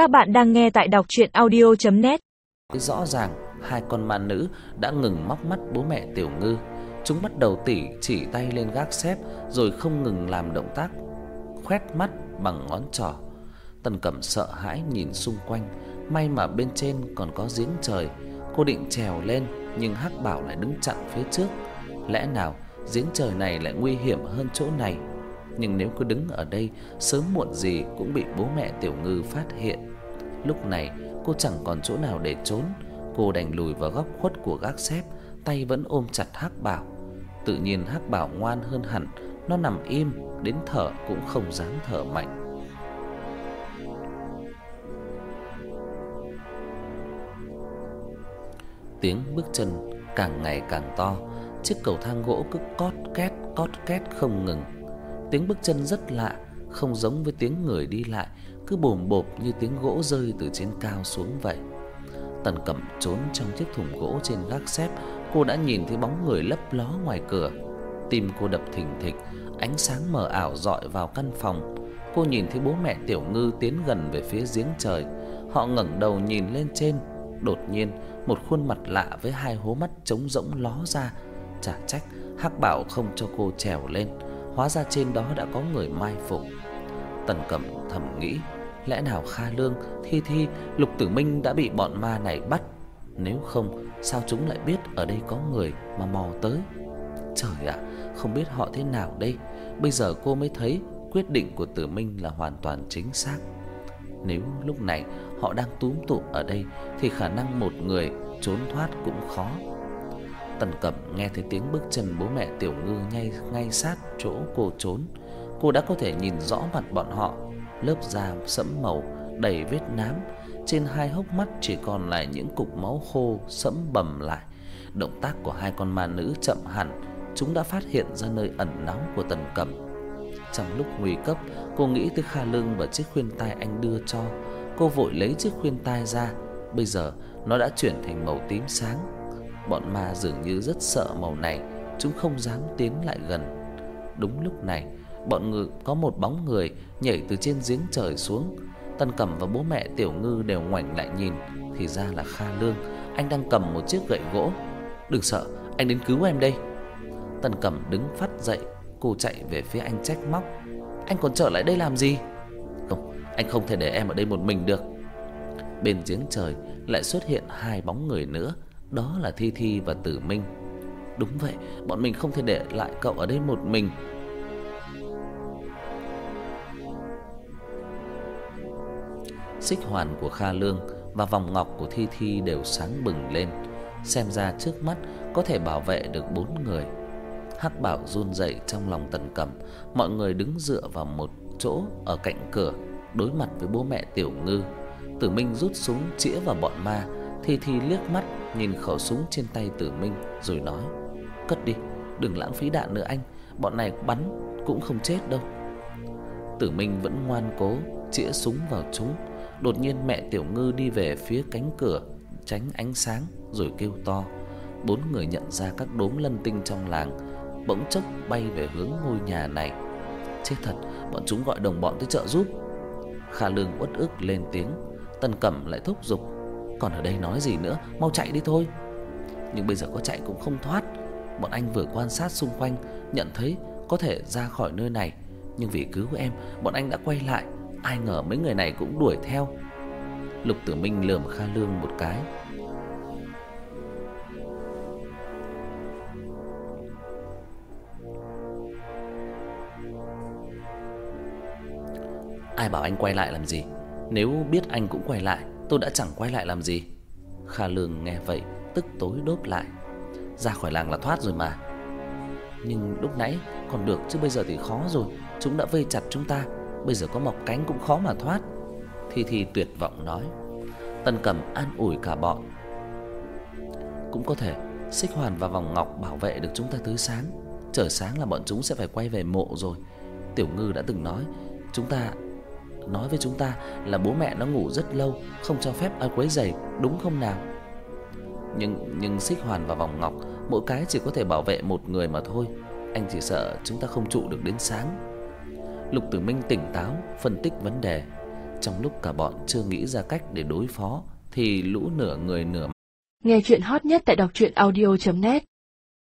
Các bạn đang nghe tại đọc audio net Rõ ràng hai con ma nữ đã ngừng móc mắt bố mẹ Tiểu Ngư. Chúng bắt đầu tỉ chỉ tay lên gác xếp rồi không ngừng làm động tác khoét mắt bằng ngón trỏ. Tần Cẩm sợ hãi nhìn xung quanh, may mà bên trên còn có giếng trời. Cô định trèo lên nhưng Hắc Bảo lại đứng chặn phía trước. Lẽ nào giếng trời này lại nguy hiểm hơn chỗ này? Nhưng nếu cứ đứng ở đây, sớm muộn gì cũng bị bố mẹ Tiểu Ngư phát hiện. Lúc này, cô chẳng còn chỗ nào để trốn, cô đành lùi vào góc khuất của gác xếp, tay vẫn ôm chặt Hắc Bảo. Tự nhiên Hắc Bảo ngoan hơn hẳn, nó nằm im, đến thở cũng không dám thở mạnh. Tiếng bước chân càng ngày càng to, chiếc cầu thang gỗ cứ cót két cót két không ngừng. Tiếng bước chân rất lạ, không giống với tiếng người đi lại, cứ bồm bộp như tiếng gỗ rơi từ trên cao xuống vậy. Tần Cẩm trốn trong chiếc thùng gỗ trên gác xếp, cô đã nhìn thấy bóng người lấp ló ngoài cửa. Tim cô đập thình thịch, ánh sáng mờ ảo dọi vào căn phòng. Cô nhìn thấy bố mẹ Tiểu Ngư tiến gần về phía giếng trời. Họ ngẩng đầu nhìn lên trên, đột nhiên một khuôn mặt lạ với hai hố mắt trống rỗng ló ra. Chả trách Hắc Bảo không cho cô trèo lên hóa ra trên đó đã có người mai phục. Tần Cẩm thầm nghĩ, lẽ nào Kha Lương, Thi Thi, Lục Tử Minh đã bị bọn ma này bắt? Nếu không, sao chúng lại biết ở đây có người mà mò tới? Trời ạ, không biết họ thế nào đây. Bây giờ cô mới thấy quyết định của Tử Minh là hoàn toàn chính xác. Nếu lúc này họ đang túm tụ ở đây thì khả năng một người trốn thoát cũng khó. Tần Cẩm nghe thấy tiếng bước chân bố mẹ Tiểu Ngư ngay ngay sát chỗ cô trốn. Cô đã có thể nhìn rõ mặt bọn họ, lớp da sẫm màu đầy vết nám, trên hai hốc mắt chỉ còn lại những cục máu khô sẫm bầm lại. Động tác của hai con ma nữ chậm hẳn, chúng đã phát hiện ra nơi ẩn náu của Tần Cẩm. Trong lúc nguy cấp, cô nghĩ tới Kha Lương và chiếc khuyên tai anh đưa cho. Cô vội lấy chiếc khuyên tai ra, bây giờ nó đã chuyển thành màu tím sáng Bọn ma dường như rất sợ màu này, chúng không dám tiến lại gần. Đúng lúc này, bọn ngự có một bóng người nhảy từ trên giếng trời xuống. Tân Cẩm và bố mẹ Tiểu Ngư đều ngoảnh lại nhìn, thì ra là Kha Lương, anh đang cầm một chiếc gậy gỗ. "Đừng sợ, anh đến cứu em đây." Tân Cẩm đứng phát dậy, cô chạy về phía anh trách móc. "Anh còn trở lại đây làm gì?" "Không, anh không thể để em ở đây một mình được." Bên giếng trời lại xuất hiện hai bóng người nữa đó là Thi Thi và Tử Minh. Đúng vậy, bọn mình không thể để lại cậu ở đây một mình. Xích hoàn của Kha Lương và vòng ngọc của Thi Thi đều sáng bừng lên, xem ra trước mắt có thể bảo vệ được bốn người. Hắc Bảo run rẩy trong lòng Tần Cẩm, mọi người đứng dựa vào một chỗ ở cạnh cửa, đối mặt với bố mẹ Tiểu Ngư. Tử Minh rút súng chĩa vào bọn ma, thì thì liếc mắt nhìn khẩu súng trên tay Tử Minh rồi nói: "Cất đi, đừng lãng phí đạn nữa anh, bọn này bắn cũng không chết đâu." Tử Minh vẫn ngoan cố chĩa súng vào chúng. Đột nhiên mẹ Tiểu Ngư đi về phía cánh cửa tránh ánh sáng rồi kêu to. Bốn người nhận ra các đốm lân tinh trong làng bỗng chốc bay về hướng ngôi nhà này. Chết thật, bọn chúng gọi đồng bọn tới trợ giúp. Khả Lương uất ức lên tiếng, Tần Cẩm lại thúc giục còn ở đây nói gì nữa, mau chạy đi thôi. Nhưng bây giờ có chạy cũng không thoát. Bọn anh vừa quan sát xung quanh, nhận thấy có thể ra khỏi nơi này, nhưng vì cứu em, bọn anh đã quay lại, ai ngờ mấy người này cũng đuổi theo. Lục Tử Minh lườm Kha Lương một cái. Ai bảo anh quay lại làm gì? Nếu biết anh cũng quay lại tôi đã chẳng quay lại làm gì. Kha Lương nghe vậy, tức tối đốt lại. Ra khỏi làng là thoát rồi mà. Nhưng lúc nãy còn được chứ bây giờ thì khó rồi, chúng đã vây chặt chúng ta, bây giờ có mọc cánh cũng khó mà thoát. Thi Thi tuyệt vọng nói. Tần Cẩm an ủi cả bọn. Cũng có thể Xích Hoàn và Vòng Ngọc bảo vệ được chúng ta tới sáng. Trời sáng là bọn chúng sẽ phải quay về mộ rồi. Tiểu Ngư đã từng nói, chúng ta nói với chúng ta là bố mẹ nó ngủ rất lâu, không cho phép ai quấy rầy, đúng không nào? Nhưng nhưng Xích Hoàn và Vòng Ngọc mỗi cái chỉ có thể bảo vệ một người mà thôi. Anh chỉ sợ chúng ta không trụ được đến sáng. Lục Tử Minh tỉnh táo phân tích vấn đề. Trong lúc cả bọn chưa nghĩ ra cách để đối phó thì lũ nửa người nửa Nghe chuyện hot nhất tại đọc truyện audio net